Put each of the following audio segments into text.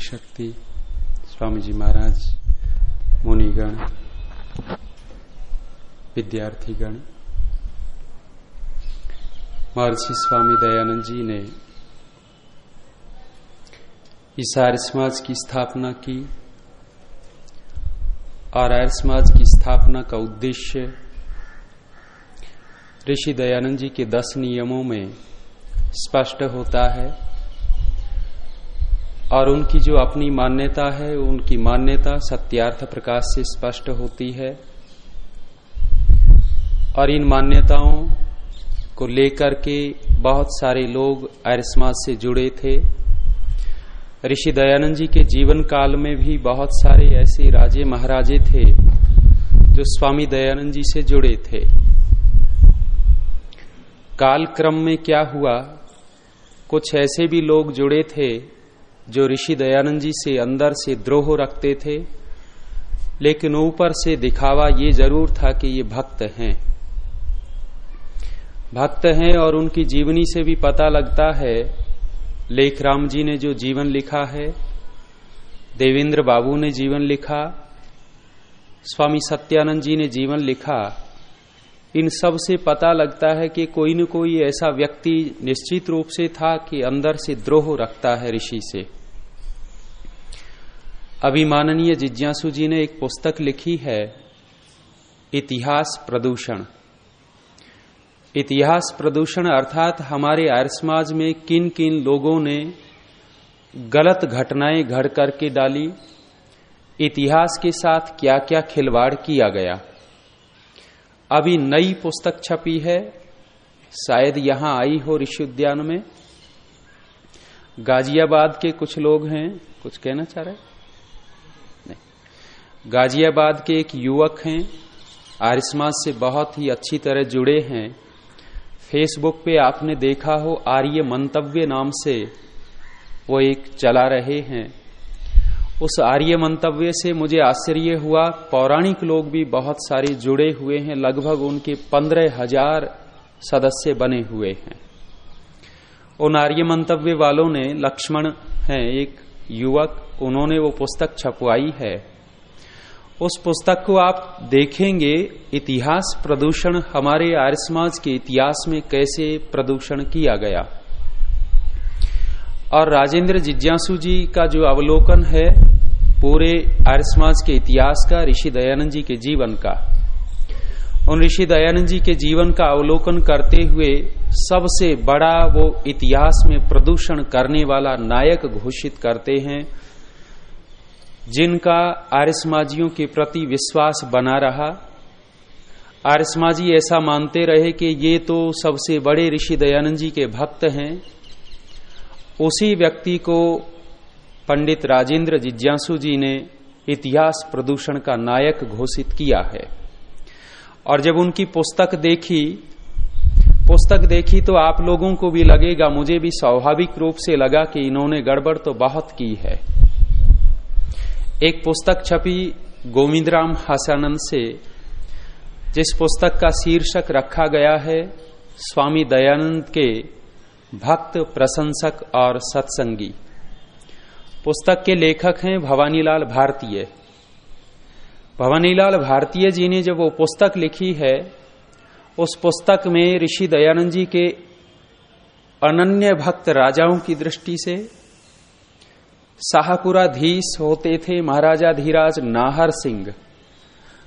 मातृशक्ति स्वामी जी महाराज, मुनिगण, विद्यार्थीगण, महर्षि स्वामी दयानंद जी ने इस आर्य समाज की स्थापना की और आर्य समाज की स्थापना का उद्देश्य ऋषि दयानंद जी के दस नियमों में स्पष्ट होता है। और उनकी जो अपनी मान्यता है, उनकी मान्यता सत्यार्थ प्रकाश से स्पष्ट होती है। और इन मान्यताओं को लेकर के बहुत सारे लोग आर्य से जुड़े थे। ऋषि दयानंद जी के जीवन काल में भी बहुत सारे ऐसे राजे महाराजे थे जो स्वामी दयानंद जी से जुड़े थे। काल क्रम में क्या हुआ? कुछ ऐसे भी लोग जुड़े थे जो ऋषि दयानंद जी से अंदर से द्रोह रखते थे, लेकिन ऊपर से दिखावा ये ज़रूर था कि ये भक्त हैं। भक्त हैं और उनकी जीवनी से भी पता लगता है लेखराम जी ने जो जीवन लिखा है, देवेंद्र बाबू ने जीवन लिखा, स्वामी सत्यानंद जी ने जीवन लिखा, इन सबसे पता लगता है कि कोई न कोई ऐसा व्यक्ति निश्चित रूप से था कि अंदर से द्रोह रखता है ऋषि से। अभिमाननीय जिज्ञासु जी ने एक पुस्तक लिखी है, इतिहास प्रदूषण। इतिहास प्रदूषण अर्थात हमारे आर्य समाज में किन किन लोगों ने गलत घटनाएँ घड़ करके डाली, इतिहास के साथ क्या क्या खिलवाड़ किया गया। अभी नई पुस्तक छपी है, शायद यहाँ आई हो ऋषि उद्यान में। गाजियाबाद के कुछ लोग हैं, कुछ कहना चाह रहे नहीं गाजियाबाद के एक युवक हैं आर्य समाज से बहुत ही अच्छी तरह जुड़े हैं। फेसबुक पे आपने देखा हो, आर्य मंतव्य नाम से वो एक चला रहे हैं। उस आर्य मंतव्य से मुझे आश्चर्य हुआ, पौराणिक लोग भी बहुत सारे जुड़े हुए हैं, लगभग उनके पंद्रह हज़ार सदस्य बने हुए हैं। उन आर्य मंतव्य वालों ने, लक्ष्मण हैं, एक युवक, उन्होंने वो पुस्तक छपवाई है। उस पुस्तक को आप देखेंगे, इतिहास प्रदूषण हमारे आर्य समाज के इतिहास में कैसे प्रदूषण किया गया। और राजेंद्र जिज्ञासु जी का जो अवलोकन है, पूरे आर्य समाज के इतिहास का, ऋषि दयानंद जी के जीवन का। उन ऋषि दयानंद जी के जीवन का अवलोकन करते हुए सबसे बड़ा वो इतिहास में प्रदूषण करने वाला नायक घोषित करते हैं जिनका आर्य समाजियों के प्रति विश्वास बना रहा। आर्य ऐसा मानते रहे कि ये तो सबसे बड़े ऋषि दयानंद जी के भक्त हैं। उसी व्यक्ति को पंडित राजेंद्र जिज्ञासु जी ने इतिहास प्रदूषण का नायक घोषित किया है। और जब उनकी पुस्तक देखी पुस्तक देखी तो आप लोगों को भी लगेगा, मुझे भी स्वाभाविक रूप से लगा कि इन्होंने गड़बड़ तो बहुत की है। एक पुस्तक छपी गोविंदराम हासानंद से, जिस पुस्तक का शीर्षक रखा गया है, स्वामी दयानंद के भक्त, प्रशंसक और सत्संगी। पुस्तक के लेखक हैं भवानीलाल भारतीय। भवानीलाल भारतीय जी ने जब वो पुस्तक लिखी है, उस पुस्तक में ऋषि दयानंद जी के अनन्य भक्त राजाओं की दृष्टि से शाहपुराधीश होते थे महाराजा धीराज नाहर सिंह।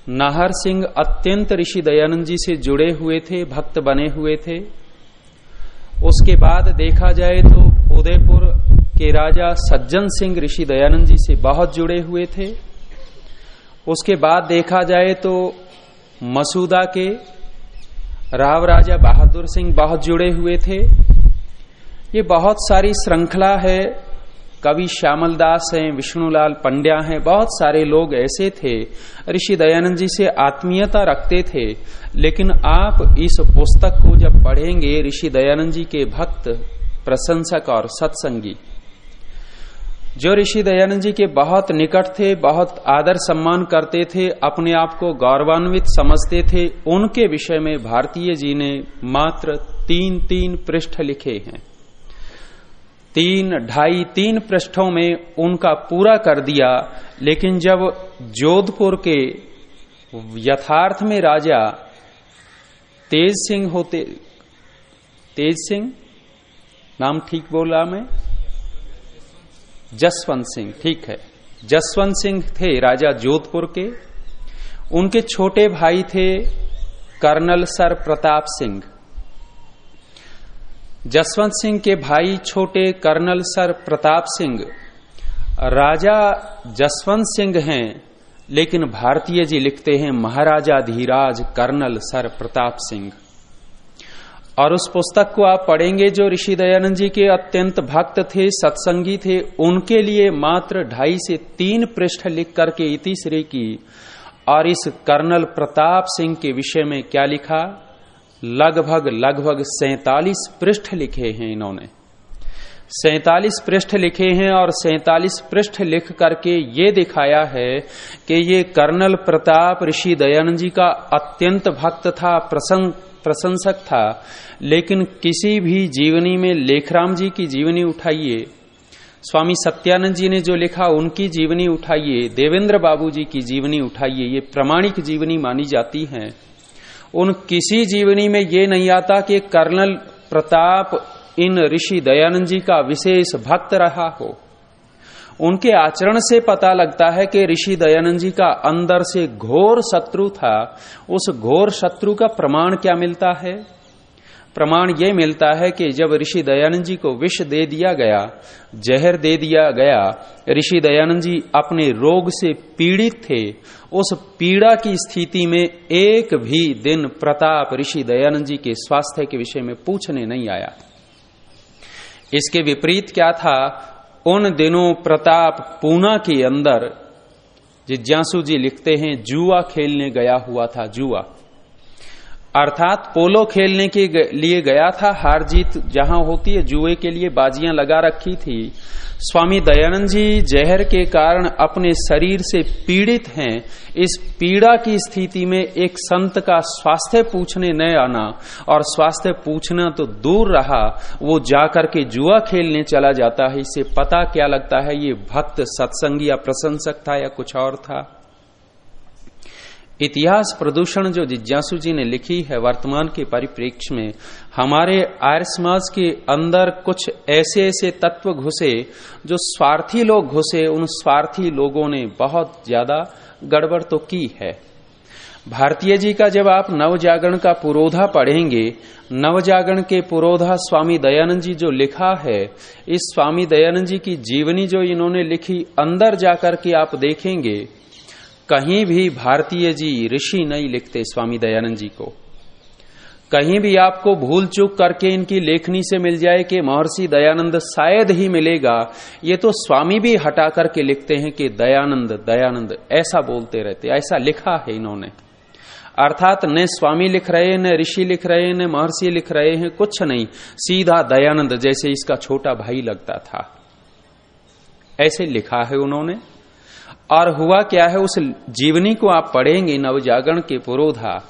नाहर सिंह अत्यंत ऋषि दयानंद जी से जुड़े हुए थे, भक्त बने हुए थे। उसके बाद देखा जाए तो उदयपुर के राजा सज्जन सिंह ऋषि दयानंद जी से बहुत जुड़े हुए थे। उसके बाद देखा जाए तो मसूदा के राव राजा बहादुर सिंह बहुत जुड़े हुए थे। ये बहुत सारी श्रृंखला है कवि श्यामल दास हैं, विष्णुलाल पंड्या हैं, बहुत सारे लोग ऐसे थे। ऋषि दयानंद जी से आत्मीयता रखते थे। लेकिन आप इस पुस्तक को जब पढ़ेंगे, ऋषि दयानंद जी के भक्त, प्रशंसक और सत्संगी। जो ऋषि दयानंद जी के बहुत निकट थे, बहुत आदर सम्मान करते थे, अपने आप को गौरवान्वित समझते थे, उनके विषय में भारतीय जी ने मात्र तीन तीन पृष्ठ लिखे हैं। तीन, ढाई, तीन पृष्ठों में उनका पूरा कर दिया, लेकिन जब जोधपुर के यथार्थ में राजा तेज सिंह होते, तेज सिंह? नाम ठीक बोला मैं? जसवंत सिंह, ठीक है। जसवंत सिंह थे राजा जोधपुर के। उनके छोटे भाई थे कर्नल सर प्रताप सिंह। जसवंत सिंह के भाई छोटे कर्नल सर प्रताप सिंह। राजा जसवंत सिंह हैं, लेकिन भारतीय जी लिखते हैं, महाराजा धीराज कर्नल सर प्रताप सिंह। और उस पुस्तक को आप पढ़ेंगे जो ऋषि दयानंद जी के अत्यंत भक्त थे, सत्संगी थे, उनके लिए मात्र ढाई से तीन पृष्ठ लिख करके इतिश्री की, और इस कर्नल प्रताप सिंह के विषय में क्या लिखा? लगभग लगभग सैतालीस पृष्ठ लिखे हैं इन्होंने। सैतालीस पृष्ठ लिखे हैं और सैतालीस पृष्ठ लिख करके ये दिखाया है कि ये कर्नल प्रताप ऋषि दयानंद जी का अत्यंत भक्त था, प्रसंग, प्रशंसक था। लेकिन किसी भी जीवनी में लेखराम जी की जीवनी उठाइए, स्वामी सत्यानंद जी ने जो लिखा उनकी जीवनी उठाइए, देवेंद्र बाबू जी की जीवनी उठाइए, ये प्रमाणिक जीवनी मानी जाती हैं। उन किसी जीवनी में ये नहीं आता कि कर्नल प्रताप इन ऋषि दयानंद जी का विशेष भक्त रहा हो। उनके आचरण से पता लगता है कि ऋषि दयानंद जी का अंदर से घोर शत्रु था। उस घोर शत्रु का प्रमाण क्या मिलता है? प्रमाण यह मिलता है कि जब ऋषि दयानंद जी को विष दे दिया गया, जहर दे दिया गया, ऋषि दयानंद जी अपने रोग से पीड़ित थे, उस पीड़ा की स्थिति में एक भी दिन प्रताप ऋषि दयानंद जी के स्वास्थ्य के विषय में पूछने नहीं आया। इसके विपरीत क्या था? उन दिनों प्रताप पूना के अंदर जिज्ञासु जी लिखते हैं, जुआ खेलने गया हुआ था, जुआ। अर्थात पोलो खेलने के लिए गया था हार जीत जहाँ होती है, जुए के लिए बाजियाँ लगा रखी थी। स्वामी दयानंद जी, जहर के कारण अपने शरीर से पीड़ित हैं। इस पीड़ा की स्थिति में एक संत का स्वास्थ्य पूछने न आना, और स्वास्थ्य पूछना तो दूर रहा। वो जाकर के जुआ खेलने चला जाता है। इसे पता क्या लगता है, ये भक्त, सत्संग या प्रशंसक था या कुछ और था? इतिहास प्रदूषण जो जिज्ञासु जी ने लिखी है वर्तमान के परिप्रेक्ष्य में, हमारे आर्य समाज के अंदर कुछ ऐसे ऐसे तत्व घुसे, जो स्वार्थी लोग घुसे, उन स्वार्थी लोगों ने बहुत ज़्यादा गड़बड़ तो की है। भारतीय जी का जब आप नवजागरण का पुरोधा पढ़ेंगे, नवजागरण के पुरोधा स्वामी दयानंद जी जो लिखा है, इस स्वामी दयानंद जी की जीवनी जो इन्होंने लिखी, अंदर जाकर के आप देखेंगे कहीं भी भारतीय जी ऋषि नहीं लिखते स्वामी दयानंद जी को। कहीं भी आपको भूल चूक करके इनकी लेखनी से मिल जाए कि महर्षि दयानंद शायद ही मिलेगा, ये तो स्वामी भी हटा करके लिखते हैं कि दयानंद दयानंद, ऐसा बोलते रहते, ऐसा लिखा है इन्होंने। अर्थात न स्वामी लिख रहे हैं, न ऋषि लिख रहे हैं, न महर्षि लिख रहे हैं, कुछ नहीं, सीधा दयानंद जैसे इसका छोटा भाई लगता था। ऐसे लिखा है उन्होंने। और हुआ क्या है, उस जीवनी को आप पढ़ेंगे नवजागरण के पुरोधा।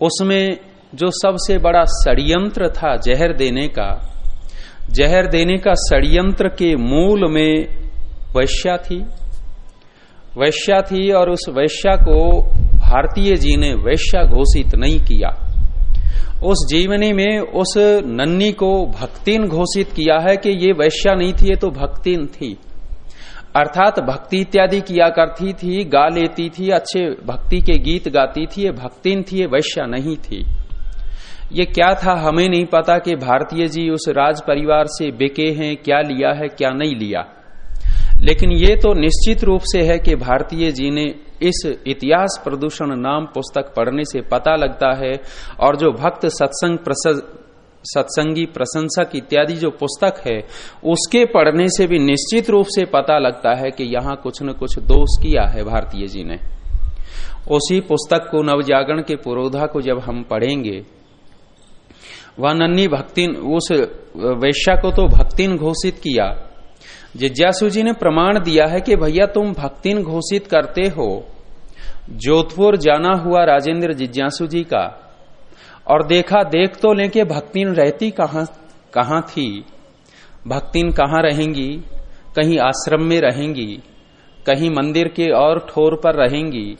उसमें जो सबसे बड़ा षड्यंत्र था जहर देने का, जहर देने का षड्यंत्र के मूल में वैश्या थी। वैश्या थी और उस वैश्या को भारतीय जी ने वैश्या घोषित नहीं किया। उस जीवनी में उस नन्नी को भक्तिन घोषित किया है कि ये वैश्या नहीं थी, ये तो भक्तिन थी। अर्थात भक्ति इत्यादि किया करती थी, गा लेती थी, अच्छे भक्ति के गीत गाती थी, ये भक्तिन थी, ये वैश्या नहीं थी। ये क्या था हमें नहीं पता कि भारतीय जी उस राज परिवार से बिके हैं, क्या लिया है, क्या नहीं लिया। लेकिन ये तो निश्चित रूप से है कि भारतीय जी ने इस इतिहास प्रदूषण नाम पुस्तक पढ़ने से पता लगता है और जो भक्त सत्संग सत्संगी, प्रशंसक इत्यादि जो पुस्तक है, उसके पढ़ने से भी निश्चित रूप से पता लगता है कि यहाँ कुछ न कुछ दोष किया है भारतीय जी ने। उसी पुस्तक को नवजागरण के पुरोधा को जब हम पढ़ेंगे, वह नन्नी भक्तिन, उस वैश्या को तो भक्तिन घोषित किया। जिज्ञासु जी ने प्रमाण दिया है कि भैया तुम भक्तिन घोषित करते हो। जोधपुर जाना हुआ राजेंद्र जिज्ञासु जी का। और देखा, देख तो लेके भक्तिन रहती कहाँ कहाँ थी? भक्तिन कहाँ रहेंगी? कहीं आश्रम में रहेंगी? कहीं मंदिर के और ठोर पर रहेंगी?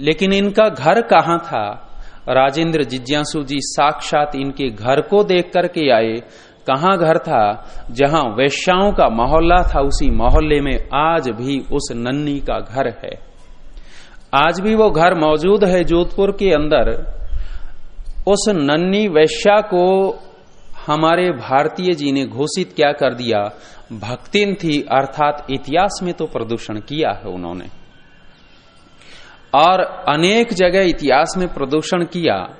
लेकिन इनका घर कहाँ था? राजेंद्र जिज्ञासु जी साक्षात इनके घर को देख करके आए। कहा घर था? जहाँ वैश्याओं का मोहल्ला था, उसी मोहल्ले में आज भी उस नन्नी का घर है। आज भी वो घर मौजूद है जोधपुर के अंदर। उस नन्नी वैश्या को हमारे भारतीय जी ने घोषित क्या कर दिया? भक्तिन थी, अर्थात इतिहास में तो प्रदूषण किया है उन्होंने। और अनेक जगह इतिहास में प्रदूषण किया।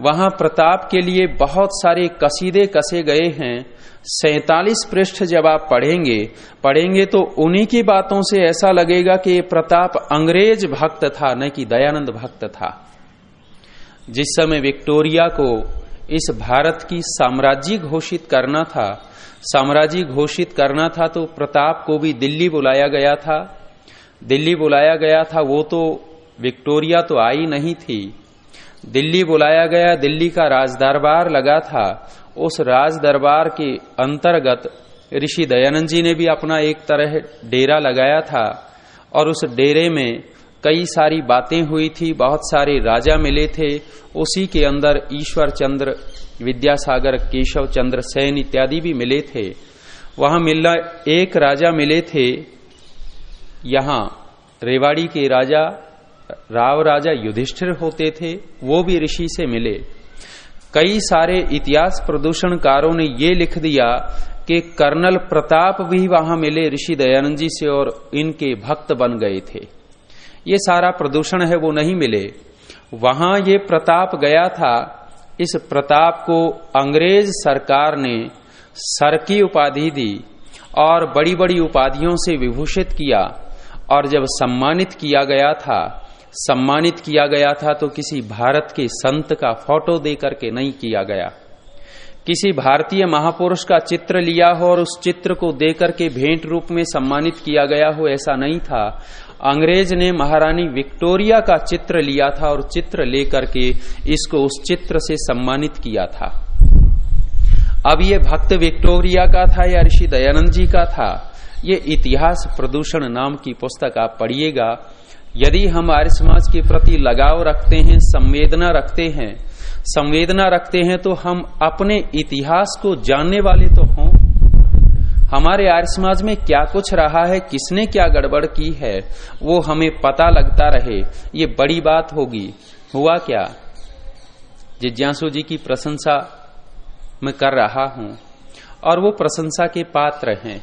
वहाँ प्रताप के लिए बहुत सारे कसीदे कसे गए हैं। सैतालीस पृष्ठ जब आप पढ़ेंगे पढ़ेंगे तो उन्हीं की बातों से ऐसा लगेगा कि प्रताप अंग्रेज़ भक्त था, न कि दयानंद भक्त था। जिस समय विक्टोरिया को इस भारत की साम्राज्य घोषित करना था, साम्राज्य घोषित करना था तो प्रताप को भी दिल्ली बुलाया गया था। दिल्ली बुलाया गया था, वो तो विक्टोरिया तो आई नहीं थी। दिल्ली बुलाया गया, दिल्ली का राजदरबार लगा था। उस राज दरबार के अंतर्गत ऋषि दयानंद जी ने भी अपना एक तरह डेरा लगाया था और उस डेरे में कई सारी बातें हुई थी, बहुत सारे राजा मिले थे। उसी के अंदर ईश्वर चंद्र, विद्यासागर, केशव चंद्र, सैन इत्यादि भी मिले थे। वहाँ मिलना एक राजा मिले थे। यहाँ रेवाड़ी के राजा, राव राजा युधिष्ठिर होते थे, वो भी ऋषि से मिले। कई सारे इतिहास प्रदूषणकारों ने ये लिख दिया कि कर्नल प्रताप भी वहाँ मिले, ऋषि दयानंद जी से, और इनके भक्त बन गए थे। ये सारा प्रदूषण है, वो नहीं मिले। वहाँ ये प्रताप गया था। इस प्रताप को अंग्रेज़ सरकार ने सर की उपाधि दी और बड़ी बड़ी उपाधियों से विभूषित किया और जब सम्मानित किया गया था, सम्मानित किया गया था तो किसी भारत के संत का फ़ोटो देकर के नहीं किया गया। किसी भारतीय महापुरुष का चित्र लिया हो और उस चित्र को देकर के भेंट रूप में सम्मानित किया गया हो, ऐसा नहीं था। अंग्रेज़ ने महारानी विक्टोरिया का चित्र लिया था और चित्र लेकर के इसको उस चित्र से सम्मानित किया था। अब ये भक्त विक्टोरिया का था या ऋषि दयानंद जी का था? ये इतिहास प्रदूषण नाम की पुस्तक आप पढ़िएगा। यदि हम आर्य समाज के प्रति लगाव रखते हैं, संवेदना रखते हैं, संवेदना रखते हैं तो हम अपने इतिहास को जानने वाले तो हमारे आर्य समाज में क्या कुछ रहा है, किसने क्या गड़बड़ की है, वो हमें पता लगता रहे, ये बड़ी बात होगी। हुआ क्या? जिज्ञासु जी की प्रशंसा मैं कर रहा हूँ, और वो प्रशंसा के पात्र हैं।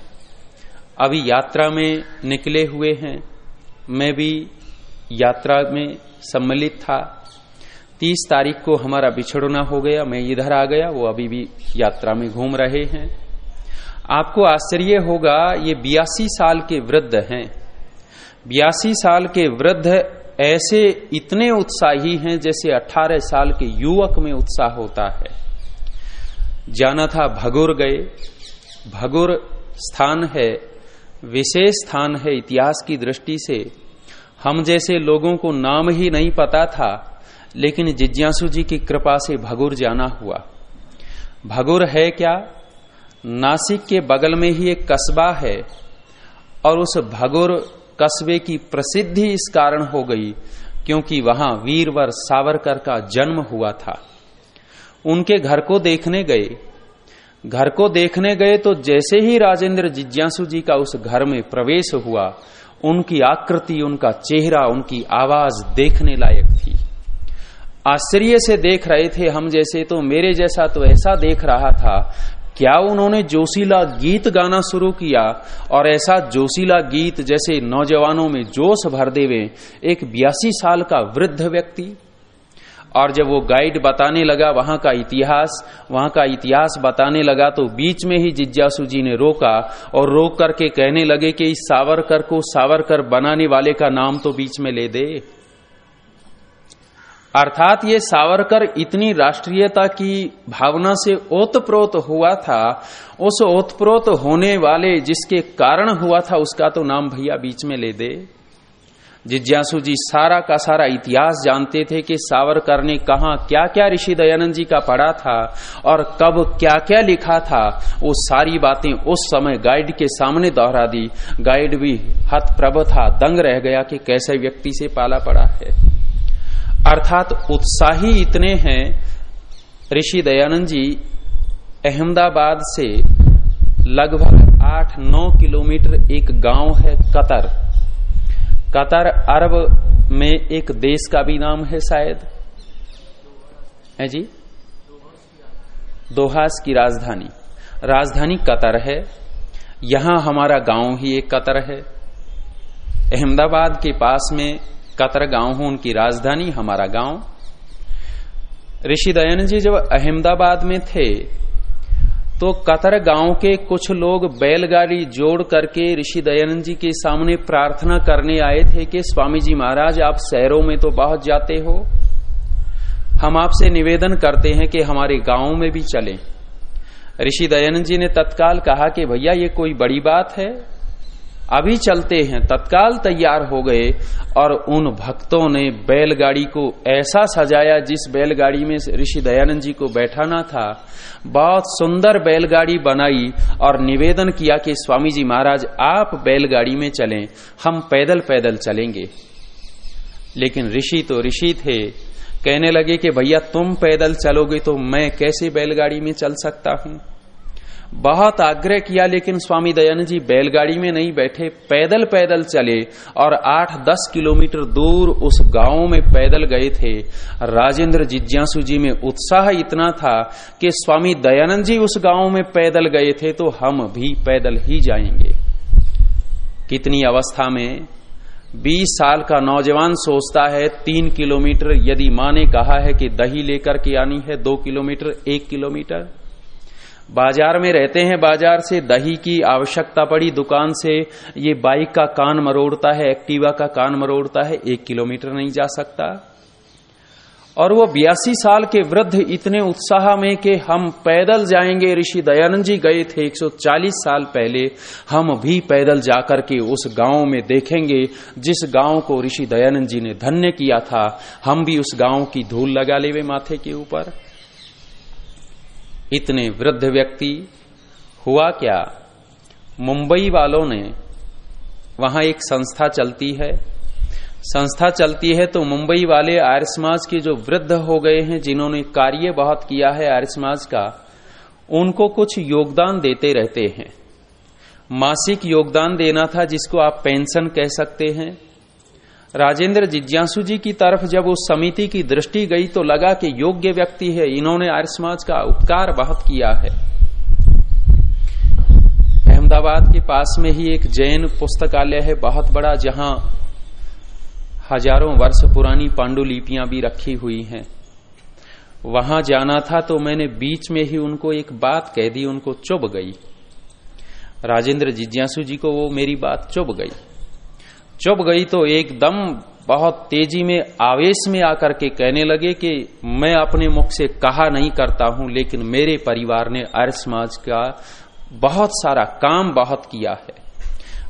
अभी यात्रा में निकले हुए हैं, मैं भी यात्रा में सम्मिलित था। तीस तारीख को हमारा बिछड़ना हो गया, मैं इधर आ गया, वो अभी भी यात्रा में घूम रहे हैं। आपको आश्चर्य होगा, ये बियासी साल के वृद्ध हैं। बियासी साल के वृद्ध ऐसे इतने उत्साही हैं जैसे 18 साल के युवक में उत्साह होता है। जाना था भगुर गए। भगुर स्थान है, विशेष स्थान है इतिहास की दृष्टि से। हम जैसे लोगों को नाम ही नहीं पता था, लेकिन जिज्ञासु जी की कृपा से भगुर जाना हुआ। भगुर है क्या? नासिक के बगल में ही एक कस्बा है और उस भगुर कस्बे की प्रसिद्धि इस कारण हो गई क्योंकि वहाँ वीरवर सावरकर का जन्म हुआ था। उनके घर को देखने गए। घर को देखने गए तो जैसे ही राजेंद्र जिज्ञासु जी का उस घर में प्रवेश हुआ, उनकी आकृति, उनका चेहरा, उनकी आवाज़ देखने लायक थी। आश्चर्य से देख रहे थे हम जैसे तो मेरे जैसा तो ऐसा देख रहा था क्या उन्होंने जोशीला गीत गाना शुरू किया और ऐसा जोशीला गीत जैसे नौजवानों में जोश भर देवे एक बयासी साल का वृद्ध व्यक्ति? और जब वो गाइड बताने लगा वहाँ का इतिहास, वहाँ का इतिहास बताने लगा तो बीच में ही जिज्ञासु जी ने रोका और रोक करके कहने लगे कि इस सावरकर को सावरकर बनाने वाले का नाम तो बीच में ले दे। अर्थात ये सावरकर इतनी राष्ट्रीयता की भावना से ओतप्रोत हुआ था, उस ओतप्रोत होने वाले जिसके कारण हुआ था, उसका तो नाम भैया बीच में ले दे। जिज्ञासु जी सारा का सारा इतिहास जानते थे कि सावरकर ने कहा क्या क्या ऋषि दयानंद जी का पढ़ा था और कब क्या क्या लिखा था, वो सारी बातें उस समय गाइड के सामने दोहरा दी। गाइड भी हतप्रभ था, दंग रह गया कि कैसे व्यक्ति से पाला पड़ा है। अर्थात उत्साही इतने हैं, ऋषि दयानंद जी अहमदाबाद से लगभग आठ नौ किलोमीटर एक गाँव है कतर। कतर अरब में एक देश का भी नाम है शायद। है जी? दोहास की राजधानी। राजधानी कतर है। यहाँ हमारा गाँव ही एक कतर है। अहमदाबाद के पास में कतर गाँव हो, उनकी राजधानी हमारा गाँव। ऋषि दयानंद जी जब अहमदाबाद में थे तो कतर गाँव के कुछ लोग बैलगाड़ी जोड़ करके ऋषि दयानंद जी के सामने प्रार्थना करने आए थे कि स्वामी जी महाराज, आप शहरों में तो बहुत जाते हो। हम आपसे निवेदन करते हैं कि हमारे गाँव में भी चलें। ऋषि दयानंद जी ने तत्काल कहा कि, भैया, ये कोई बड़ी बात है। अभी चलते हैं, तत्काल तैयार हो गए और उन भक्तों ने बैलगाड़ी को ऐसा सजाया जिस बैलगाड़ी में ऋषि दयानंद जी को बैठाना था। बहुत सुंदर बैलगाड़ी बनाई और निवेदन किया कि स्वामी जी महाराज, आप बैलगाड़ी में चलें, हम पैदल पैदल चलेंगे। लेकिन ऋषि तो ऋषि थे। कहने लगे कि भैया, तुम पैदल चलोगे तो मैं कैसे बैलगाड़ी में चल सकता हूँ? बहुत आग्रह किया, लेकिन स्वामी दयानंद जी बैलगाड़ी में नहीं बैठे, पैदल पैदल चले और आठ दस किलोमीटर दूर उस गाँव में पैदल गए थे। राजेंद्र जिज्ञासु जी में उत्साह इतना था कि स्वामी दयानंद जी उस गाँव में पैदल गए थे तो हम भी पैदल ही जाएँगे। कितनी अवस्था में 20 साल का नौजवान सोचता है, तीन किलोमीटर, यदि माँ ने कहा है कि दही लेकर के आनी है, दो किलोमीटर, एक किलोमीटर। बाज़ार में रहते हैं, बाज़ार से दही की आवश्यकता पड़ी, दुकान से ये बाइक का कान मरोड़ता है, एक्टिवा का कान मरोड़ता है, एक किलोमीटर नहीं जा सकता। और वो बयासी साल के वृद्ध इतने उत्साह में कि हम पैदल जाएँगे, ऋषि दयानंद जी गए थे 140 साल पहले, हम भी पैदल जाकर के उस गाँव में देखेंगे, जिस गाँव को ऋषि दयानंद जी ने धन्य किया था, हम भी उस गाँव की धूल लगा लेवे माथे के ऊपर। इतने वृद्ध व्यक्ति, हुआ क्या? मुंबई वालों ने वहाँ एक संस्था चलती है। संस्था चलती है तो मुंबई वाले आर्य समाज के जो वृद्ध हो गए हैं, जिन्होंने कार्य बहुत किया है आर्य समाज का, उनको कुछ योगदान देते रहते हैं। मासिक योगदान देना था जिसको आप पेंशन कह सकते हैं। राजेंद्र जिज्ञासु जी की तरफ़ जब उस समिति की दृष्टि गई तो लगा कि योग्य व्यक्ति है। इन्होंने आर्य समाज का उपकार बहुत किया है। अहमदाबाद के पास में ही एक जैन पुस्तकालय है बहुत बड़ा, जहाँ हज़ारों वर्ष पुरानी पांडुलिपियाँ भी रखी हुई हैं। वहाँ जाना था तो मैंने बीच में ही उनको एक बात कह दी, उनको चुभ गई। राजेंद्र जिज्ञासु जी को वो मेरी बात चुभ गई। चुप गई तो एकदम बहुत तेज़ी में, आवेश में आकर के कहने लगे कि मैं अपने मुख से कहा नहीं करता हूँ, लेकिन मेरे परिवार ने आर्य समाज का बहुत सारा काम बहुत किया है।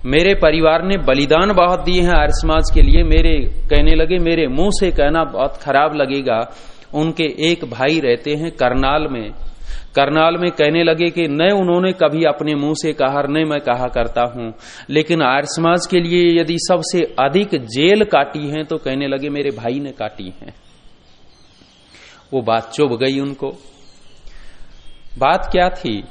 मेरे परिवार ने बलिदान बहुत दिए हैं आर्य समाज के लिए। मेरे कहने लगे, मेरे मुँह से कहना बहुत खराब लगेगा। उनके एक भाई रहते हैं करनाल में। करनाल में कहने लगे कि न उन्होंने कभी अपने मुँह से कहा न मैं कहा करता हूँ। लेकिन आर्य समाज के लिए यदि सबसे अधिक जेल काटी है तो कहने लगे, मेरे भाई ने काटी है। वो बात चुभ गई उनको। बात क्या थी?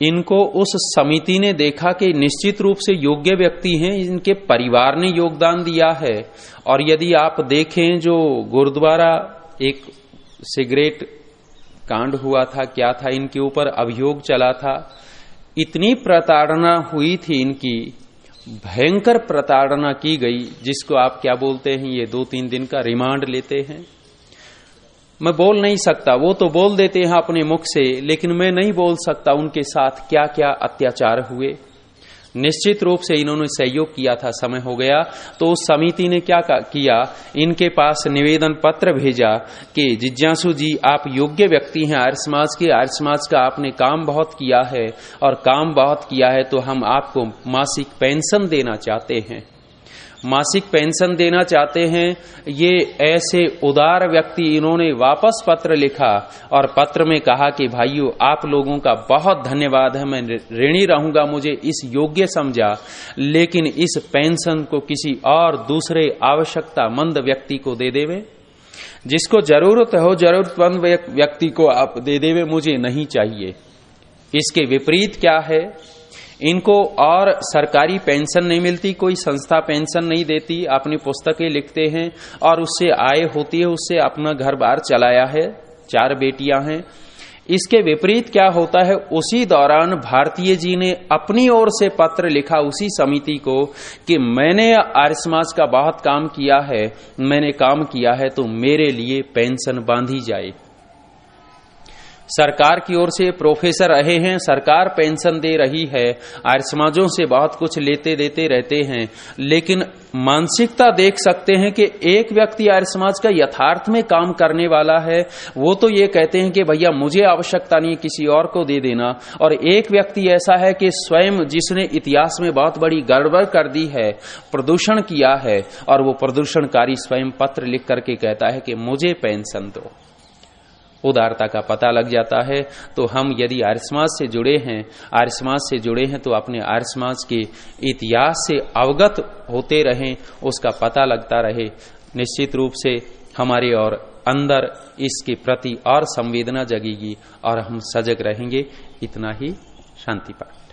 इनको उस समिति ने देखा कि निश्चित रूप से योग्य व्यक्ति हैं, इनके परिवार ने योगदान दिया है। और यदि आप देखें, जो गुरुद्वारा एक सिगरेट कांड हुआ था, क्या था, इनके ऊपर अभियोग चला था। इतनी प्रताड़ना हुई थी इनकी, भयंकर प्रताड़ना की गई, जिसको आप क्या बोलते हैं, ये दो तीन दिन का रिमांड लेते हैं। मैं बोल नहीं सकता, वो तो बोल देते हैं अपने मुख से, लेकिन मैं नहीं बोल सकता उनके साथ क्या क्या अत्याचार हुए। निश्चित रूप से इन्होंने सहयोग किया था, समय हो गया। तो उस समिति ने क्या किया? इनके पास निवेदन पत्र भेजा कि, जिज्ञासु जी, आप योग्य व्यक्ति हैं, आर्य समाज के, आर्य समाज का आपने काम बहुत किया है, और काम बहुत किया है तो हम आपको मासिक पेंशन देना चाहते हैं। मासिक पेंशन देना चाहते हैं, ये ऐसे उदार व्यक्ति इन्होंने वापस पत्र लिखा और पत्र में कहा कि, भाइयों, आप लोगों का बहुत धन्यवाद है, मैं ऋणी रहूँगा, मुझे इस योग्य समझा, लेकिन इस पेंशन को किसी और दूसरे आवश्यकता मंद व्यक्ति को दे देवे। जिसको ज़रूरत हो, जरूरतमंद व्यक्ति को आप दे देवे, मुझे नहीं चाहिए। इसके विपरीत क्या है? इनको और सरकारी पेंशन नहीं मिलती, कोई संस्था पेंशन नहीं देती, अपनी पुस्तकें लिखते हैं और उससे आय होती है, उससे अपना घर बार चलाया है, चार बेटियाँ हैं। इसके विपरीत क्या होता है? उसी दौरान भारतीय जी ने अपनी ओर से पत्र लिखा उसी समिति को कि मैंने आर्य समाज का बहुत काम किया है, मैंने काम किया है तो मेरे लिए पेंशन बांधी जाए। सरकार की ओर से प्रोफेसर रहे हैं, सरकार पेंशन दे रही है, आर्य समाजों से बहुत कुछ लेते देते रहते हैं, लेकिन मानसिकता देख सकते हैं कि एक व्यक्ति आर्य समाज का यथार्थ में काम करने वाला है, वो तो ये कहते हैं कि भैया मुझे आवश्यकता नहीं किसी और को दे देना, और एक व्यक्ति ऐसा है कि स्वयं जिसने इतिहास में बहुत बड़ी गड़बड़ कर दी है, प्रदूषण किया है, और वो प्रदूषणकारी स्वयं पत्र लिख करके कहता है कि मुझे पेंशन दो। उदारता का पता लग जाता है। तो हम यदि आर्य समाज से जुड़े हैं आर्य समाज से जुड़े हैं तो अपने आर्य समाज के इतिहास से अवगत होते रहें, उसका पता लगता रहे। निश्चित रूप से हमारे और अंदर इसके प्रति और संवेदना जगेगी और हम सजग रहेंगे। इतना ही, शांति पाए